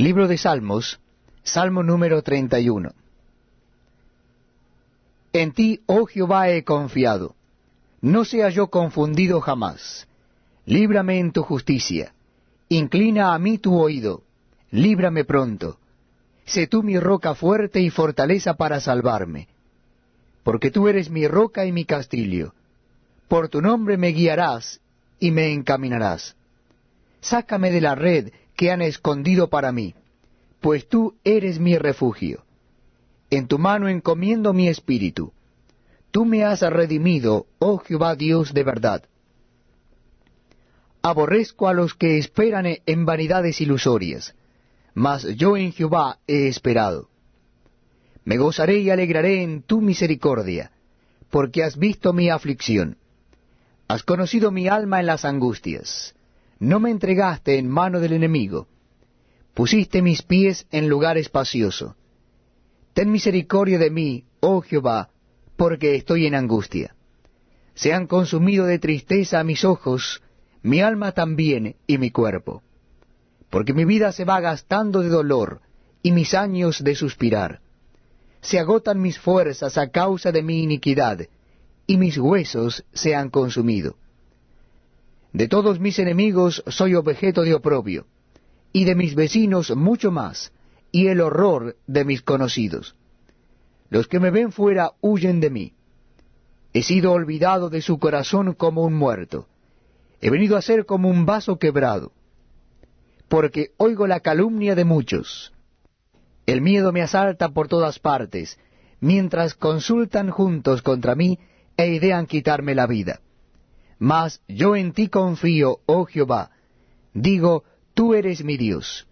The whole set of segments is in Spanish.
Libro de Salmos, Salmo número 31. En ti, oh Jehová, he confiado. No sea yo confundido jamás. Líbrame en tu justicia. Inclina a mí tu oído. Líbrame pronto. Sé tú mi roca fuerte y fortaleza para salvarme. Porque tú eres mi roca y mi castillo. Por tu nombre me guiarás y me encaminarás. Sácame de la red que han escondido para mí, pues tú eres mi refugio. En tu mano encomiendo mi espíritu. Tú me has redimido, oh Jehová Dios de verdad. Aborrezco a los que esperan en vanidades ilusorias, mas yo en Jehová he esperado. Me gozaré y alegraré en tu misericordia, porque has visto mi aflicción. Has conocido mi alma en las angustias. No me entregaste en mano del enemigo. Pusiste mis pies en lugar espacioso. Ten misericordia de mí, oh Jehová, porque estoy en angustia. Se han consumido de tristeza mis ojos, mi alma también y mi cuerpo. Porque mi vida se va gastando de dolor y mis años de suspirar. Se agotan mis fuerzas a causa de mi iniquidad, y mis huesos se han consumido. De todos mis enemigos soy objeto de oprobio, y de mis vecinos mucho más, y el horror de mis conocidos. Los que me ven fuera huyen de mí. He sido olvidado de su corazón como un muerto. He venido a ser como un vaso quebrado. Porque oigo la calumnia de muchos. El miedo me asalta por todas partes, mientras consultan juntos contra mí e idean quitarme la vida. Mas yo en ti confío, oh Jehová. Digo, tú eres mi Dios.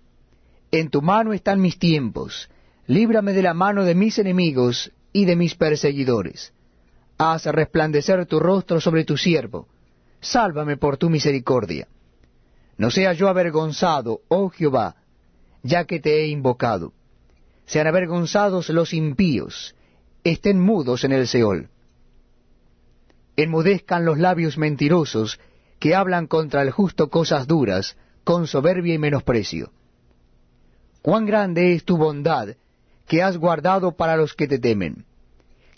En tu mano están mis tiempos. Líbrame de la mano de mis enemigos y de mis perseguidores. Haz resplandecer tu rostro sobre tu siervo. Sálvame por tu misericordia. No sea yo avergonzado, oh Jehová, ya que te he invocado. Sean avergonzados los impíos, estén mudos en el Seol. Enmudezcan los labios mentirosos, que hablan contra el justo cosas duras, con soberbia y menosprecio. Cuán grande es tu bondad, que has guardado para los que te temen,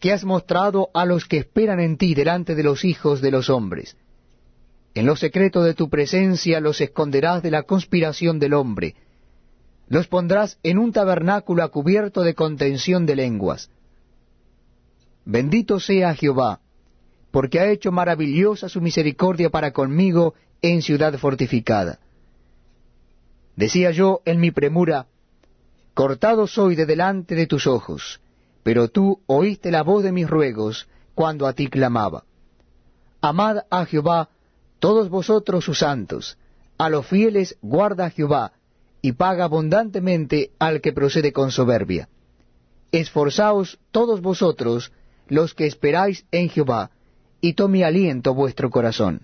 que has mostrado a los que esperan en ti delante de los hijos de los hombres. En lo secreto de tu presencia los esconderás de la conspiración del hombre, los pondrás en un tabernáculo cubierto de contención de lenguas. Bendito sea Jehová, porque ha hecho maravillosa su misericordia para conmigo en ciudad fortificada. Decía yo en mi premura, Cortado soy de delante de tus ojos, pero tú oíste la voz de mis ruegos cuando a ti clamaba. Amad a Jehová todos vosotros sus santos, a los fieles guarda Jehová, y paga abundantemente al que procede con soberbia. Esforzaos todos vosotros los que esperáis en Jehová, y tome aliento vuestro corazón.